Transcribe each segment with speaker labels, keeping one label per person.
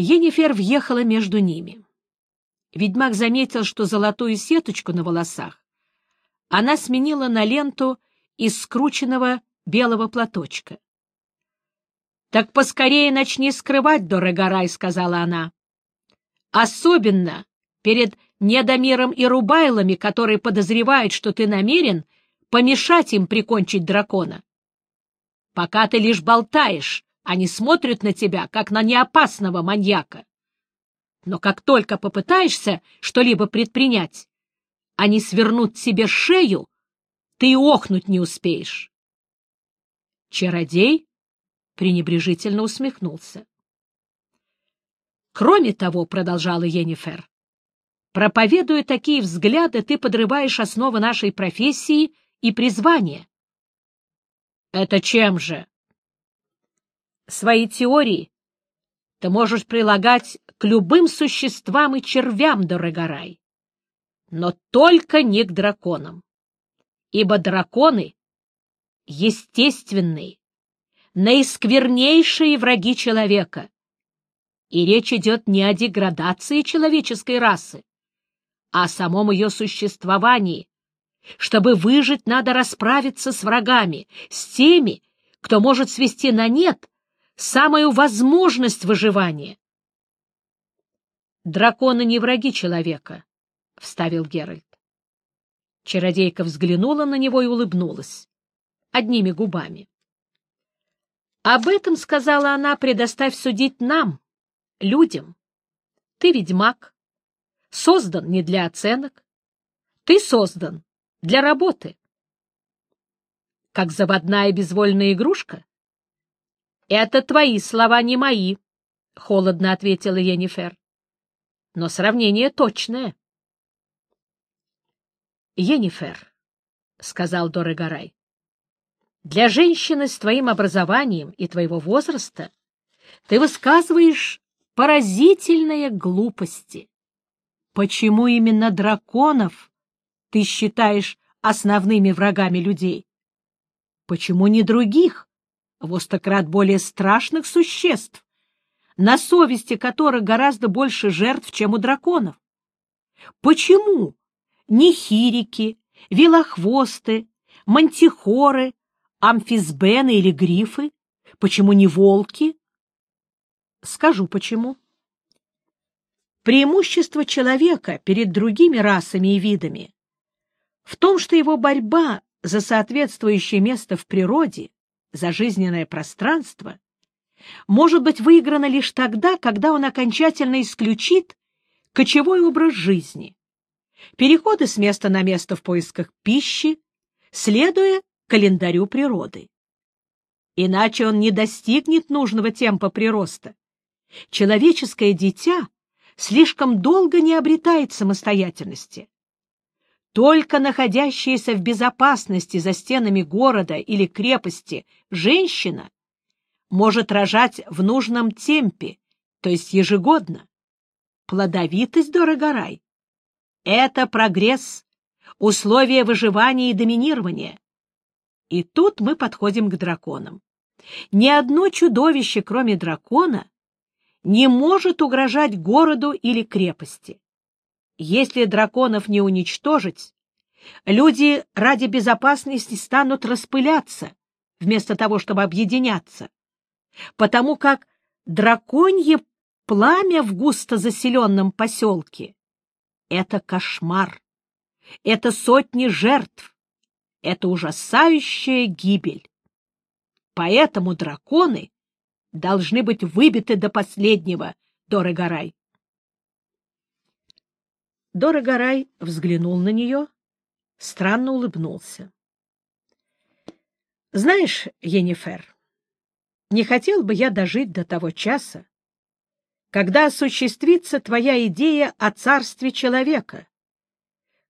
Speaker 1: Енифер въехала между ними. Ведьмак заметил, что золотую сеточку на волосах она сменила на ленту из скрученного белого платочка. — Так поскорее начни скрывать, Дорогорай, — сказала она. — Особенно перед Недомиром и Рубайлами, которые подозревают, что ты намерен помешать им прикончить дракона. Пока ты лишь болтаешь, они смотрят на тебя, как на неопасного маньяка. Но как только попытаешься что-либо предпринять, они свернут себе шею, ты и охнуть не успеешь. Чародей пренебрежительно усмехнулся. Кроме того, — продолжала Енифер, — проповедуя такие взгляды, ты подрываешь основы нашей профессии и призвания. — Это чем же? Свои теории ты можешь прилагать к любым существам и червям, Дорогорай, но только не к драконам, ибо драконы — естественные, наисквернейшие враги человека. И речь идет не о деградации человеческой расы, а о самом ее существовании. Чтобы выжить, надо расправиться с врагами, с теми, кто может свести на нет самую возможность выживания. «Драконы не враги человека», — вставил Геральт. Чародейка взглянула на него и улыбнулась, одними губами. «Об этом, — сказала она, — предоставь судить нам, людям. Ты ведьмак, создан не для оценок, ты создан для работы. Как заводная безвольная игрушка? Это твои слова, не мои, — холодно ответила Енифер. Но сравнение точное. Енифер, — сказал Дорогорай, — для женщины с твоим образованием и твоего возраста ты высказываешь поразительные глупости. Почему именно драконов ты считаешь основными врагами людей? Почему не других? В стократ более страшных существ, на совести которых гораздо больше жертв, чем у драконов. Почему не хирики, велохвосты, мантихоры, амфисбены или грифы? Почему не волки? Скажу почему. Преимущество человека перед другими расами и видами в том, что его борьба за соответствующее место в природе за жизненное пространство может быть выиграно лишь тогда, когда он окончательно исключит кочевой образ жизни, переходы с места на место в поисках пищи, следуя календарю природы. Иначе он не достигнет нужного темпа прироста. Человеческое дитя слишком долго не обретает самостоятельности. Только находящаяся в безопасности за стенами города или крепости женщина может рожать в нужном темпе, то есть ежегодно. Плодовитость, дорогорай, это прогресс, условия выживания и доминирования. И тут мы подходим к драконам. Ни одно чудовище, кроме дракона, не может угрожать городу или крепости. Если драконов не уничтожить, люди ради безопасности станут распыляться, вместо того, чтобы объединяться, потому как драконье пламя в густо заселенном поселке — это кошмар, это сотни жертв, это ужасающая гибель. Поэтому драконы должны быть выбиты до последнего, Дорогорай. Дорогорай взглянул на нее, странно улыбнулся. — Знаешь, Енифер, не хотел бы я дожить до того часа, когда осуществится твоя идея о царстве человека,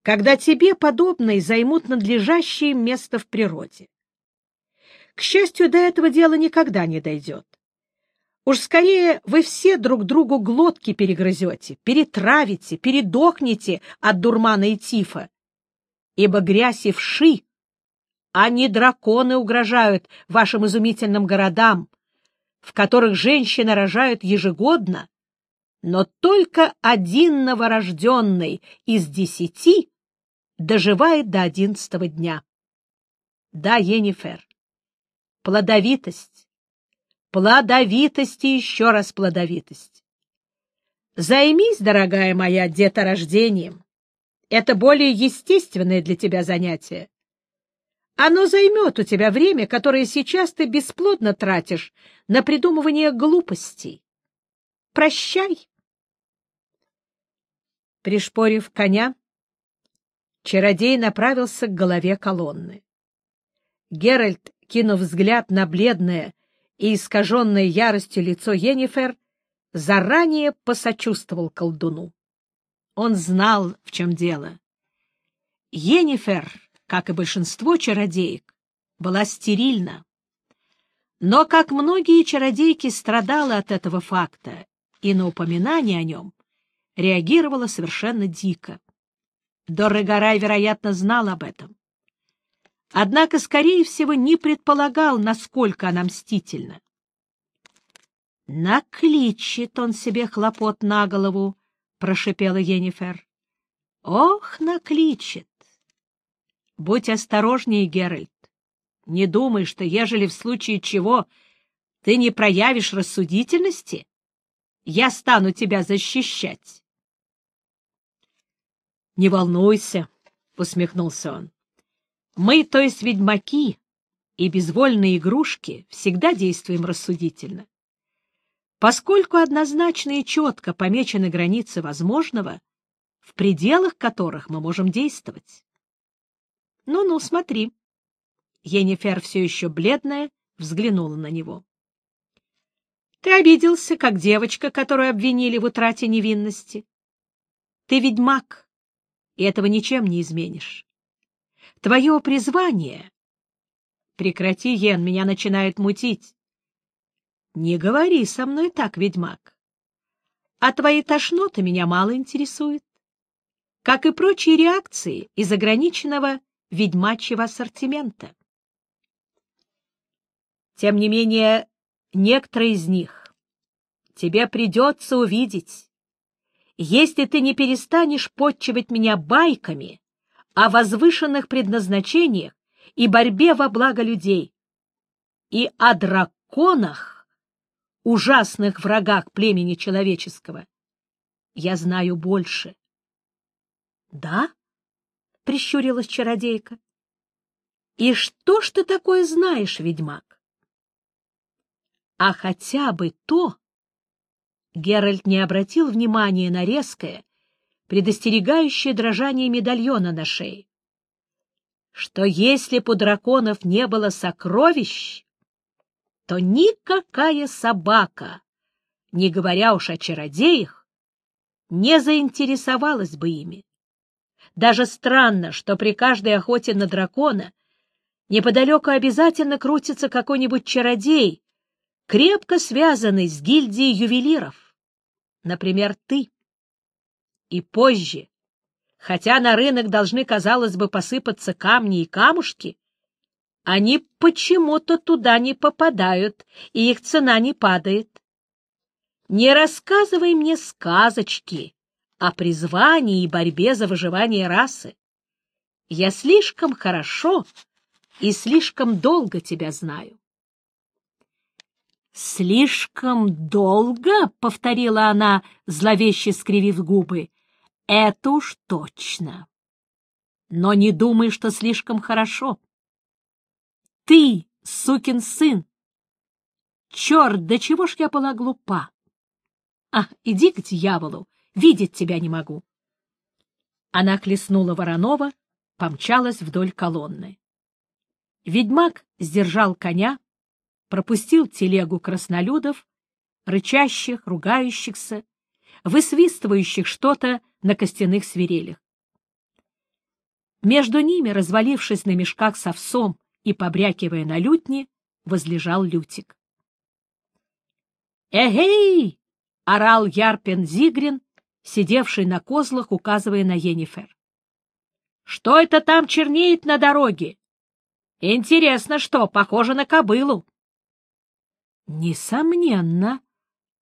Speaker 1: когда тебе подобные займут надлежащее место в природе. К счастью, до этого дела никогда не дойдет. Уж скорее вы все друг другу глотки перегрызете, перетравите, передохнете от дурмана и тифа. Ибо грязь и вши, а не драконы угрожают вашим изумительным городам, в которых женщины рожают ежегодно но только один новорожденный из десяти доживает до одиннадцатого дня. Да, Енифер, плодовитость, плодовитость и еще раз плодовитость. Займись, дорогая моя, деторождением. Это более естественное для тебя занятие. Оно займет у тебя время, которое сейчас ты бесплодно тратишь на придумывание глупостей. Прощай. Пришпорив коня, чародей направился к голове колонны. Геральт, кинув взгляд на бледное и искаженное яростью лицо Йеннифер, заранее посочувствовал колдуну. Он знал, в чем дело. Йеннифер, как и большинство чародеек, была стерильна. Но, как многие чародейки, страдала от этого факта и на упоминание о нем реагировала совершенно дико. Доррегарай, вероятно, знал об этом. Однако, скорее всего, не предполагал, насколько она мстительна. «Накличет он себе хлопот на голову», — прошипела Енифер. «Ох, накличет! Будь осторожнее, Геральт. Не думай, что, ежели в случае чего ты не проявишь рассудительности, я стану тебя защищать. — Не волнуйся, — усмехнулся он. — Мы, то есть ведьмаки и безвольные игрушки, всегда действуем рассудительно. Поскольку однозначно и четко помечены границы возможного, в пределах которых мы можем действовать. Ну-ну, смотри. Енифер, все еще бледная, взглянула на него. Ты обиделся, как девочка, которую обвинили в утрате невинности. Ты ведьмак, и этого ничем не изменишь. Твое призвание... Прекрати, Йен, меня начинает мутить. Не говори со мной так, ведьмак. А твои тошноты меня мало интересуют, как и прочие реакции из ограниченного ведьмачьего ассортимента. Тем не менее, некоторые из них тебе придется увидеть, если ты не перестанешь подчивать меня байками о возвышенных предназначениях и борьбе во благо людей, и о драконах, ужасных врагах племени человеческого. Я знаю больше. — Да? — прищурилась чародейка. — И что ж ты такое знаешь, ведьмак? а хотя бы то... Геральт не обратил внимания на резкое, предостерегающее дрожание медальона на шее. Что если б у драконов не было сокровищ, то никакая собака, не говоря уж о чародеях, не заинтересовалась бы ими. Даже странно, что при каждой охоте на дракона неподалеку обязательно крутится какой-нибудь чародей, крепко связанный с гильдией ювелиров, например, ты. И позже, хотя на рынок должны, казалось бы, посыпаться камни и камушки, они почему-то туда не попадают, и их цена не падает. Не рассказывай мне сказочки о призвании и борьбе за выживание расы. Я слишком хорошо и слишком долго тебя знаю. «Слишком долго?» — повторила она, зловеще скривив губы. «Это уж точно. Но не думай, что слишком хорошо. Ты, сукин сын! Черт, до чего ж я была глупа! А, иди к дьяволу, видеть тебя не могу!» Она хлестнула Воронова, помчалась вдоль колонны. Ведьмак сдержал коня, пропустил телегу краснолюдов, рычащих, ругающихся, высвистывающих что-то на костяных свирелях. Между ними, развалившись на мешках с овсом и побрякивая на лютне, возлежал Лютик. «Эгей!» — орал Ярпен Зигрин, сидевший на козлах, указывая на Енифер. «Что это там чернеет на дороге? Интересно, что, похоже на кобылу». Несомненно,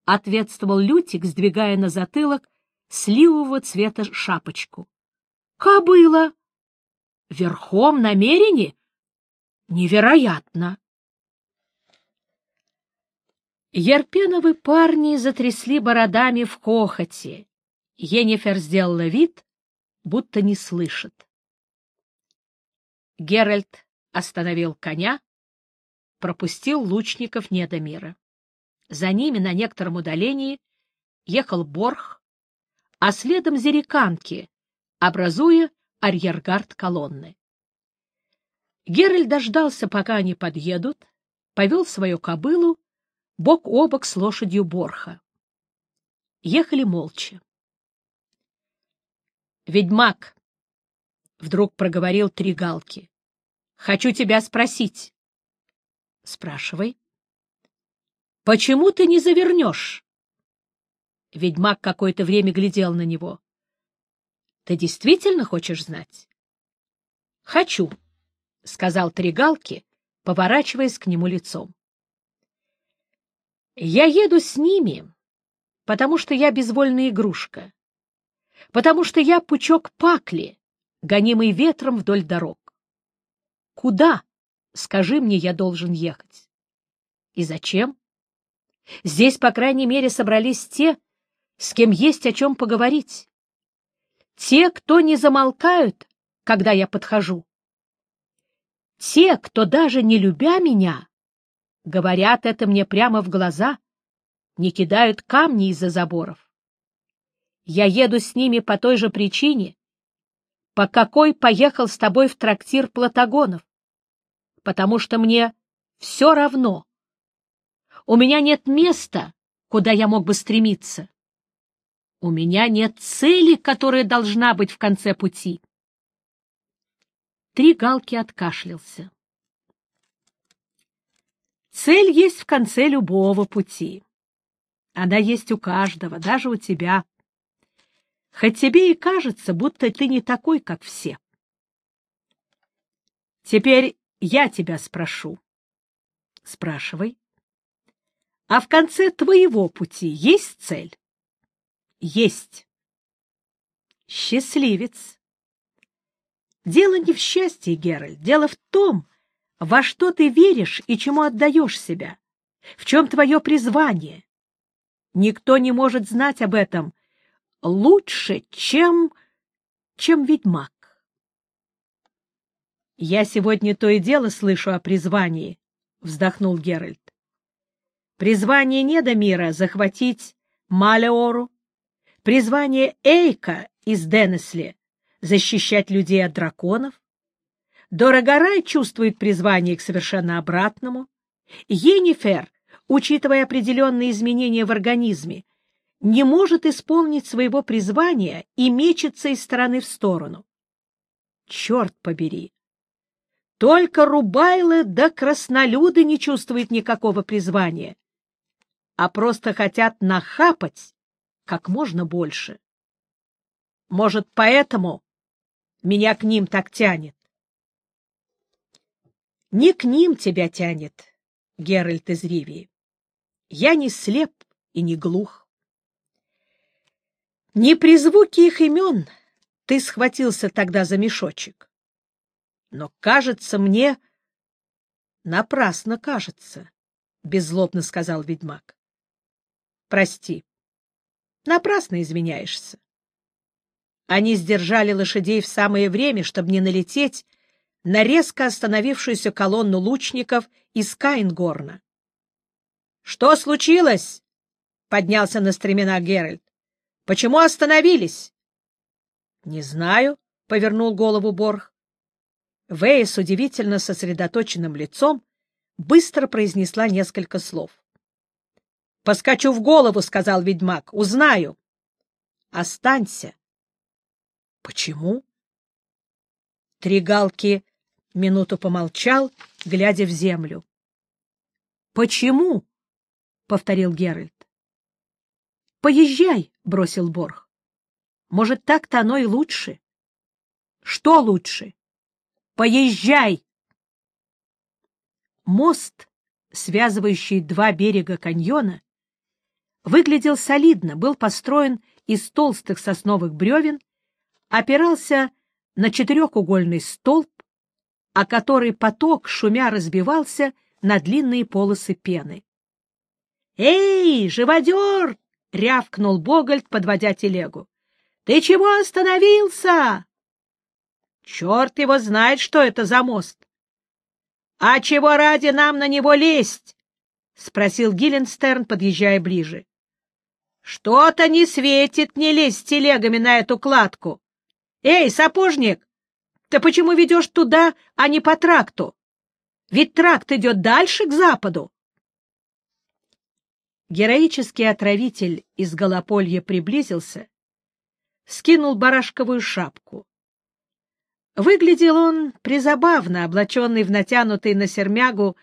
Speaker 1: ответствовал Лютик, сдвигая на затылок сливового цвета шапочку. — Кобыла! Верхом намерени? Невероятно! Ерпеновы парни затрясли бородами в хохоте. Енифер сделала вид, будто не слышит. Геральт остановил коня, пропустил лучников Недомира. За ними на некотором удалении ехал Борх, а следом зериканки, образуя арьергард колонны. Геральт дождался, пока они подъедут, повел свою кобылу бок о бок с лошадью Борха. Ехали молча. «Ведьмак!» — вдруг проговорил три галки. «Хочу тебя спросить». «Спрашивай». «Почему ты не завернешь?» Ведьмак какое-то время глядел на него. «Ты действительно хочешь знать?» «Хочу», — сказал Тригалки, поворачиваясь к нему лицом. «Я еду с ними, потому что я безвольная игрушка, потому что я пучок пакли, гонимый ветром вдоль дорог. Куда, скажи мне, я должен ехать? И зачем? Здесь, по крайней мере, собрались те, с кем есть о чем поговорить. Те, кто не замолкают, когда я подхожу. Те, кто даже не любя меня, говорят это мне прямо в глаза, не кидают камни из-за заборов. Я еду с ними по той же причине, по какой поехал с тобой в трактир Платагонов, потому что мне все равно, у меня нет места, куда я мог бы стремиться. У меня нет цели, которая должна быть в конце пути. Три галки откашлялся. Цель есть в конце любого пути. Она есть у каждого, даже у тебя. Хоть тебе и кажется, будто ты не такой, как все. Теперь я тебя спрошу. Спрашивай. А в конце твоего пути есть цель? Есть. Счастливец. Дело не в счастье, Геральт, дело в том, во что ты веришь и чему отдаешь себя, в чем твое призвание. Никто не может знать об этом лучше, чем... чем ведьмак. «Я сегодня то и дело слышу о призвании», — вздохнул Геральт. Призвание Недомира — захватить Малеору. Призвание Эйка из Денесли — защищать людей от драконов. Дорогорай чувствует призвание к совершенно обратному. Енифер, учитывая определенные изменения в организме, не может исполнить своего призвания и мечется из стороны в сторону. Черт побери! Только Рубайлы да краснолюды не чувствуют никакого призвания а просто хотят нахапать как можно больше. Может, поэтому меня к ним так тянет? Не к ним тебя тянет, Геральт из Ривии. Я не слеп и не глух. Не при звуке их имен ты схватился тогда за мешочек. Но, кажется мне, напрасно кажется, — беззлобно сказал ведьмак. Прости. Напрасно извиняешься. Они сдержали лошадей в самое время, чтобы не налететь на резко остановившуюся колонну лучников из Каингорна. — Что случилось? — поднялся на стремена Геральт. — Почему остановились? — Не знаю, — повернул голову Борх. Вэя с удивительно сосредоточенным лицом быстро произнесла несколько слов. — Поскочу в голову, — сказал ведьмак. — Узнаю. — Останься. — Почему? Три галки минуту помолчал, глядя в землю. — Почему? — повторил Геральт. — Поезжай, — бросил Борх. — Может, так-то оно и лучше. — Что лучше? — Поезжай! Мост, связывающий два берега каньона, выглядел солидно, был построен из толстых сосновых бревен, опирался на четырехугольный столб, о который поток шумя разбивался на длинные полосы пены. «Эй, живодер!» — рявкнул Богольд, подводя телегу. «Ты чего остановился?» «Черт его знает, что это за мост!» «А чего ради нам на него лезть?» — спросил Гилленстерн, подъезжая ближе. «Что-то не светит не лезть с телегами на эту кладку. Эй, сапожник, ты почему ведешь туда, а не по тракту? Ведь тракт идет дальше, к западу». Героический отравитель из Голополья приблизился, скинул барашковую шапку. Выглядел он призабавно, облаченный в натянутый на сермягу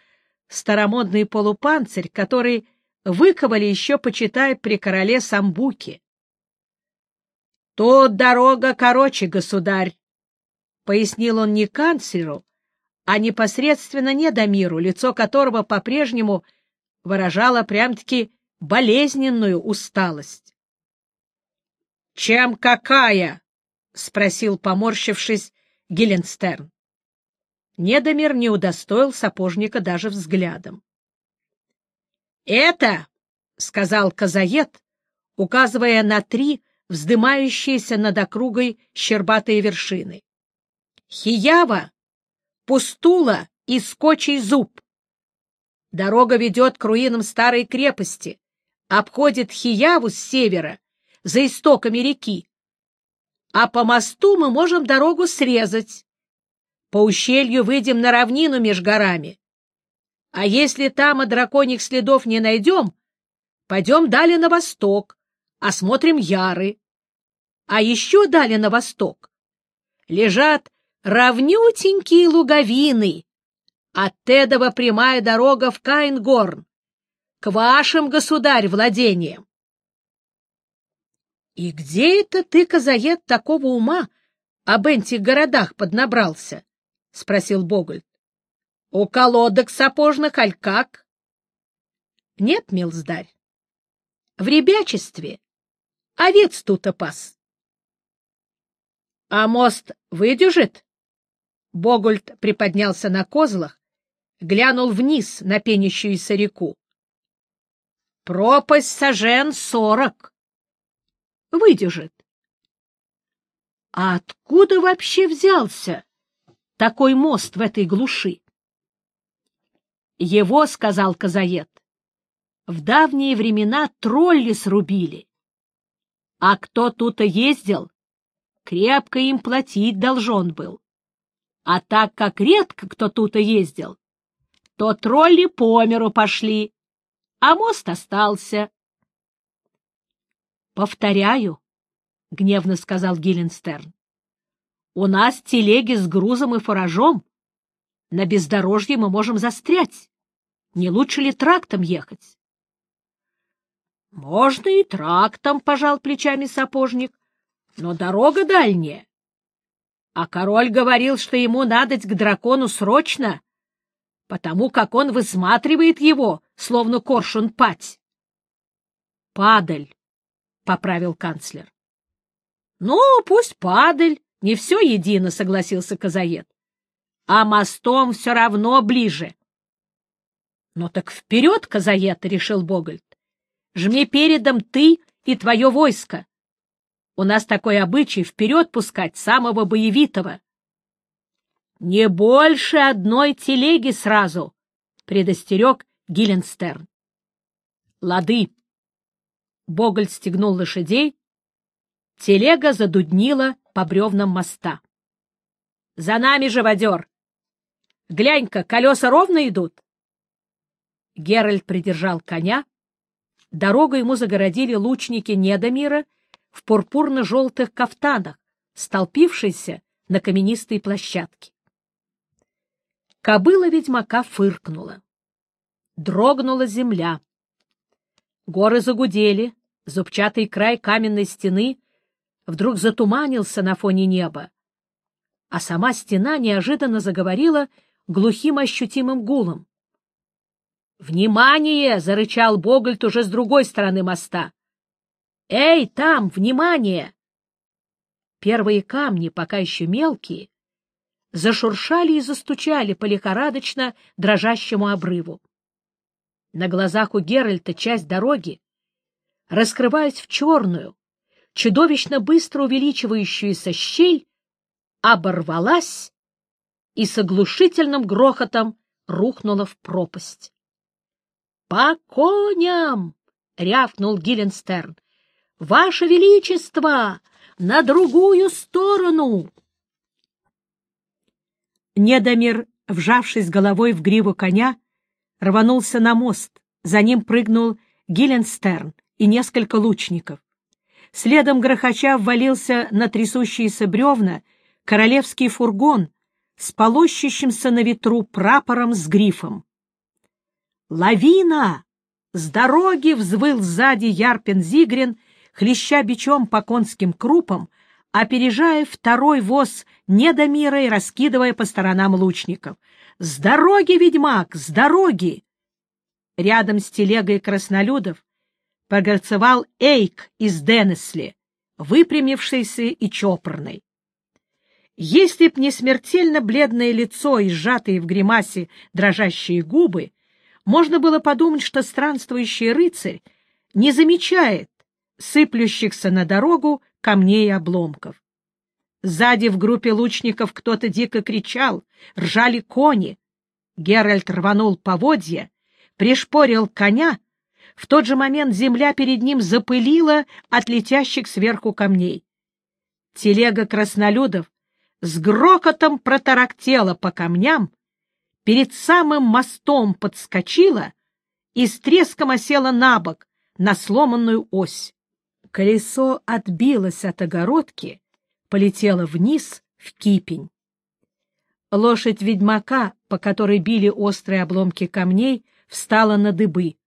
Speaker 1: старомодный полупанцирь, который выковали еще, почитай, при короле Самбуке. — Тут дорога короче, государь, — пояснил он не канцлеру, а непосредственно Недомиру, лицо которого по-прежнему выражало прям-таки болезненную усталость. — Чем какая? — спросил, поморщившись, Геленстерн. Недомер не удостоил сапожника даже взглядом. — Это, — сказал Казаед, указывая на три вздымающиеся над округой щербатые вершины. — Хиява, Пустула и Скочий зуб. Дорога ведет к руинам старой крепости, обходит Хияву с севера, за истоками реки, а по мосту мы можем дорогу срезать. По ущелью выйдем на равнину меж горами. А если там и драконьих следов не найдем, пойдем далее на восток, осмотрим яры. А еще далее на восток лежат равнютенькие луговины, от Тедова прямая дорога в Кайнгорн, к вашим, государь, владениям. — И где это ты, Казаед, такого ума об этих городах поднабрался? — спросил Богольд. — У колодок сапожных, аль как? — Нет, милздарь. В ребячестве овец тут опас. — А мост выдержит? Богольд приподнялся на козлах, глянул вниз на пенящуюся реку. — Пропасть сажен сорок выдержит. А откуда вообще взялся такой мост в этой глуши? Его, — сказал Казаед, — в давние времена тролли срубили. А кто тут ездил, крепко им платить должен был. А так как редко кто тут ездил, то тролли по миру пошли, а мост остался. — Повторяю, — гневно сказал Гилленстерн. — У нас телеги с грузом и фуражом. На бездорожье мы можем застрять. Не лучше ли трактом ехать? — Можно и трактом, — пожал плечами сапожник, — но дорога дальняя. А король говорил, что ему надо к дракону срочно, потому как он высматривает его, словно коршун пать. — Падаль, — поправил канцлер. — Ну, пусть падаль, не все едино, — согласился Казаед. — А мостом все равно ближе. — Ну так вперед, Казаед, — решил Богольд. — Жми передом ты и твое войско. У нас такой обычай вперед пускать самого боевитого. — Не больше одной телеги сразу, — предостерег Гилленстерн. — Лады. Боголь стегнул лошадей. Телега задуднила по бревнам моста. — За нами, живодер! Глянь-ка, колеса ровно идут. Геральт придержал коня. Дорогу ему загородили лучники Недомира в пурпурно-желтых кафтанах, столпившиеся на каменистой площадке. Кобыла ведьмака фыркнула. Дрогнула земля. Горы загудели, зубчатый край каменной стены вдруг затуманился на фоне неба, а сама стена неожиданно заговорила глухим ощутимым гулом. «Внимание!» — зарычал Богольд уже с другой стороны моста. «Эй, там, внимание!» Первые камни, пока еще мелкие, зашуршали и застучали по лихорадочно дрожащему обрыву. На глазах у Геральта часть дороги, раскрываясь в черную, чудовищно быстро увеличивающуюся щель, оборвалась и с оглушительным грохотом рухнула в пропасть. «По коням!» — рявкнул Гиленстерн. «Ваше Величество! На другую сторону!» Недомир, вжавшись головой в гриву коня, рванулся на мост. За ним прыгнул Гиленстерн и несколько лучников. Следом грохоча ввалился на трясущиеся бревна королевский фургон с полощущимся на ветру прапором с грифом. «Лавина!» С дороги взвыл сзади Ярпин Зигрин, хлеща бичом по конским крупам, опережая второй воз недомира и раскидывая по сторонам лучников. «С дороги, ведьмак, с дороги!» Рядом с телегой краснолюдов погорцевал Эйк из Денесли, выпрямившийся и чопорный. Если б не смертельно бледное лицо и сжатые в гримасе дрожащие губы, можно было подумать, что странствующий рыцарь не замечает сыплющихся на дорогу камней и обломков. Сзади в группе лучников кто-то дико кричал, ржали кони. Геральт рванул поводья, пришпорил коня. В тот же момент земля перед ним запылила от летящих сверху камней. Телега краснолюдов с грохотом протарактела по камням, перед самым мостом подскочила и с треском осела на бок, на сломанную ось. Колесо отбилось от огородки, полетело вниз в кипень. Лошадь ведьмака, по которой били острые обломки камней, встала на дыбы.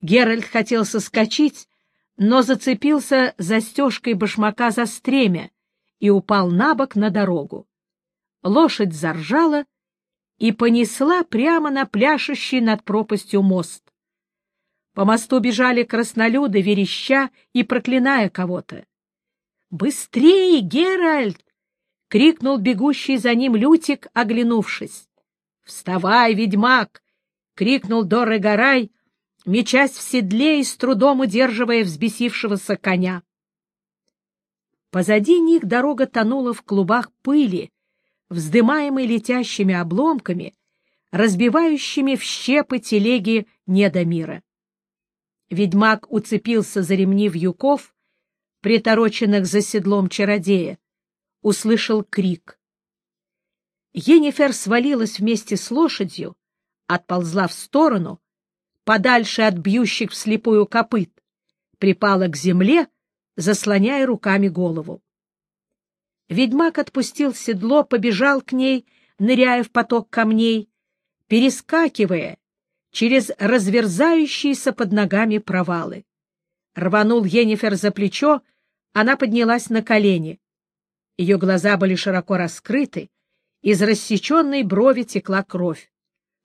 Speaker 1: Геральт хотел соскочить, но зацепился застежкой башмака за стремя и упал на бок на дорогу. Лошадь заржала и понесла прямо на пляшущий над пропастью мост. По мосту бежали краснолюды, вереща и проклиная кого-то. «Быстрее, Геральт!» — крикнул бегущий за ним Лютик, оглянувшись. «Вставай, ведьмак!» — крикнул Доры Гарай, мечась в седле и с трудом удерживая взбесившегося коня. Позади них дорога тонула в клубах пыли, вздымаемый летящими обломками, разбивающими в щепы телеги недомира. Ведьмак уцепился за ремни вьюков, притороченных за седлом чародея, услышал крик. Енифер свалилась вместе с лошадью, отползла в сторону, подальше от бьющих вслепую копыт, припала к земле, заслоняя руками голову. Ведьмак отпустил седло, побежал к ней, ныряя в поток камней, перескакивая через разверзающиеся под ногами провалы. Рванул Енифер за плечо, она поднялась на колени. Ее глаза были широко раскрыты, из рассеченной брови текла кровь.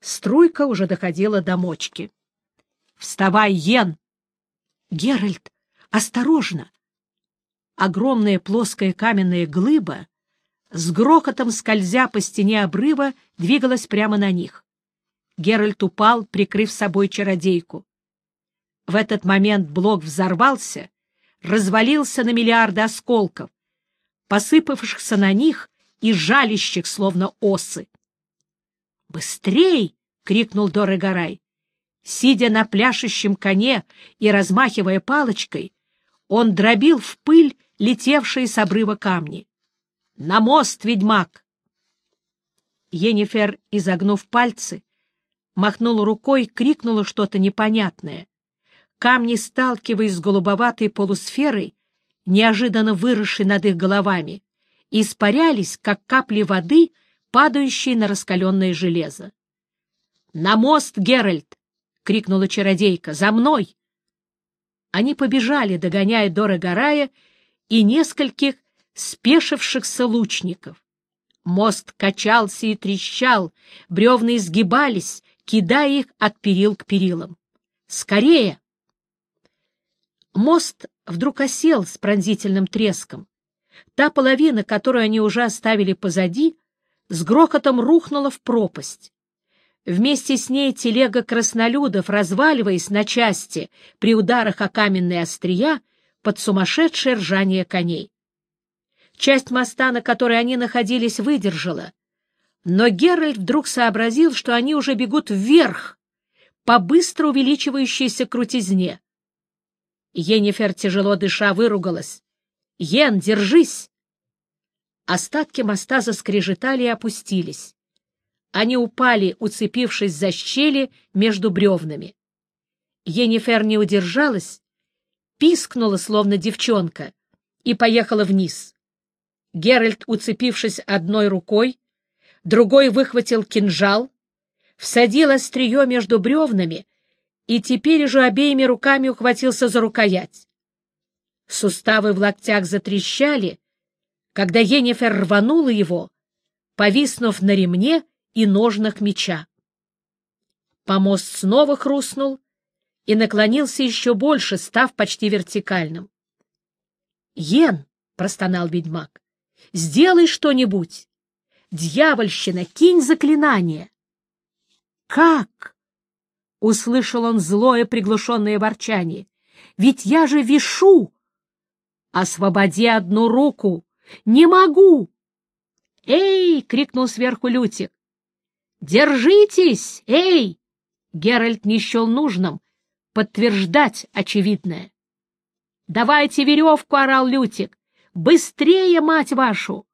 Speaker 1: Струйка уже доходила до мочки. — Вставай, Йен! — Геральт, осторожно! Огромная плоская каменная глыба, с грохотом скользя по стене обрыва, двигалась прямо на них. Геральт упал, прикрыв собой чародейку. В этот момент блок взорвался, развалился на миллиарды осколков, посыпавшихся на них и жалящих, словно осы. «Быстрей!» — крикнул Дорогорай. Сидя на пляшущем коне и размахивая палочкой, он дробил в пыль летевшие с обрыва камни. «На мост, ведьмак!» Енифер, изогнув пальцы, махнула рукой, крикнула что-то непонятное. Камни, сталкиваясь с голубоватой полусферой, неожиданно выросшей над их головами, испарялись, как капли воды, падающие на раскаленное железо. «На мост, Геральт!» — крикнула чародейка. «За мной!» Они побежали, догоняя Дора Гарая и нескольких спешившихся лучников. Мост качался и трещал, бревна изгибались, кидая их от перил к перилам. «Скорее!» Мост вдруг осел с пронзительным треском. Та половина, которую они уже оставили позади, с грохотом рухнула в пропасть. Вместе с ней телега краснолюдов, разваливаясь на части при ударах о каменные острия, под сумасшедшее ржание коней. Часть моста, на которой они находились, выдержала, но Геральт вдруг сообразил, что они уже бегут вверх, по быстро увеличивающейся крутизне. Енифер, тяжело дыша, выругалась. — Йен, держись! Остатки моста заскрежетали и опустились. Они упали, уцепившись за щели между бревнами. Енифер не удержалась, пискнула, словно девчонка, и поехала вниз. Геральт, уцепившись одной рукой, другой выхватил кинжал, всадил острие между бревнами и теперь уже обеими руками ухватился за рукоять. Суставы в локтях затрещали, когда Енифер рванула его, повиснув на ремне и ножнах меча. Помост снова хрустнул и наклонился еще больше, став почти вертикальным. — Йен, — простонал ведьмак, — сделай что-нибудь. Дьявольщина, кинь заклинание! — Как? — услышал он злое приглушенное ворчание. — Ведь я же вишу! Освободи одну руку! Не могу! «Эй!» — крикнул сверху Лютик. «Держитесь! Эй!» Геральт не счел нужным подтверждать очевидное. «Давайте веревку!» — орал Лютик. «Быстрее, мать вашу!»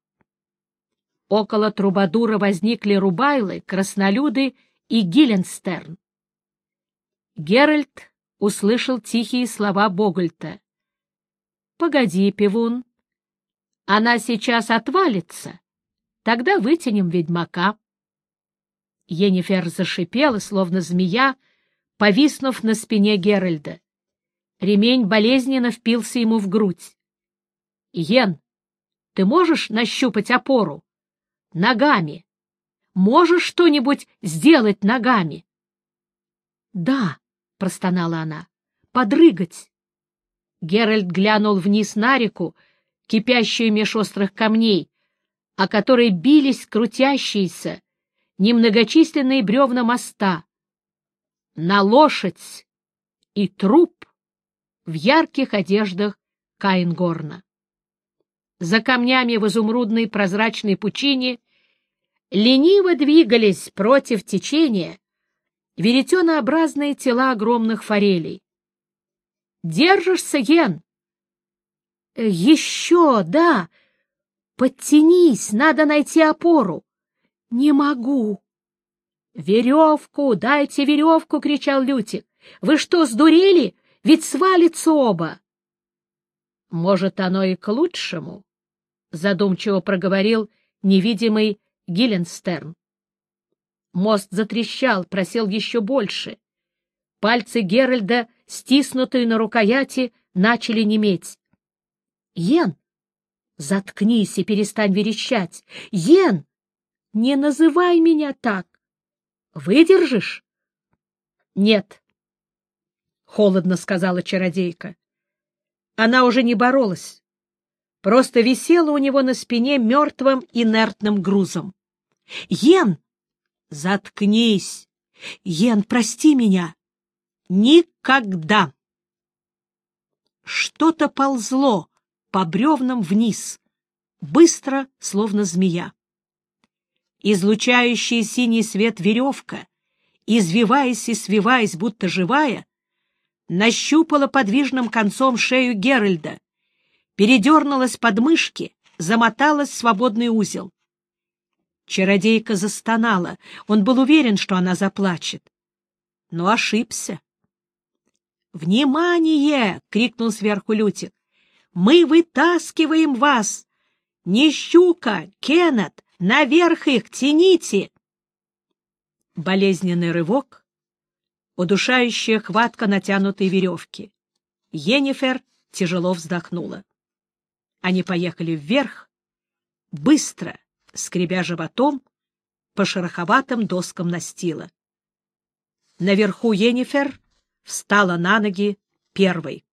Speaker 1: Около Трубадура возникли Рубайлы, Краснолюды и Гилленстерн. Геральт услышал тихие слова Богольта. — Погоди, пивун. Она сейчас отвалится. Тогда вытянем ведьмака. Енифер зашипела, словно змея, повиснув на спине Геральда. Ремень болезненно впился ему в грудь. — Йен, ты можешь нащупать опору? Ногами. Можешь что-нибудь сделать ногами? — Да, — простонала она, — подрыгать. Геральт глянул вниз на реку, кипящую меж острых камней, о которой бились крутящиеся, немногочисленные бревна моста. На лошадь и труп в ярких одеждах Каингорна. За камнями в изумрудной прозрачной пучине лениво двигались против течения веретенообразные тела огромных форелей. «Держишься, Ген?» «Еще, да!» Подтянись, надо найти опору. Не могу. Веревку, дайте веревку, кричал Лютик. Вы что, сдурели? Ведь свалится оба. Может, оно и к лучшему, задумчиво проговорил невидимый Гилленстерн. Мост затрещал, просел еще больше. Пальцы Геральда, стиснутые на рукояти, начали неметь. — Йен, Заткнись и перестань верещать. Йен, не называй меня так. Выдержишь? Нет. Холодно сказала чародейка. Она уже не боролась. Просто висела у него на спине мертвым инертным грузом. Йен! Заткнись! Йен, прости меня! Никогда! Что-то ползло, по бревнам вниз, быстро, словно змея. Излучающая синий свет веревка, извиваясь и свиваясь, будто живая, нащупала подвижным концом шею Геральда, передернулась под мышки, замоталась в свободный узел. Чародейка застонала, он был уверен, что она заплачет. Но ошибся. «Внимание!» — крикнул сверху Лютик. Мы вытаскиваем вас! Не щука, Кеннет, наверх их тяните!» Болезненный рывок, удушающая хватка натянутой веревки. Енифер тяжело вздохнула. Они поехали вверх, быстро, скребя животом, по шероховатым доскам настила. Наверху Енифер встала на ноги первой.